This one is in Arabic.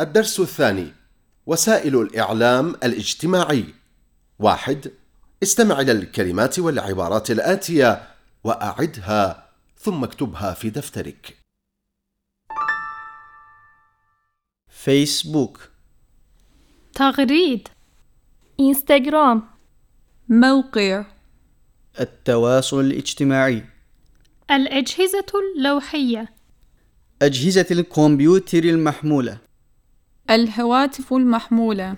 الدرس الثاني وسائل الإعلام الاجتماعي. واحد استمع إلى الكلمات والعبارات الآتية وأعدها ثم اكتبها في دفترك. فيسبوك تغريد. إنستغرام موقع. التواصل الاجتماعي. الأجهزة اللوحية. أجهزة الكمبيوتر المحمولة. الهواتف المحمولة.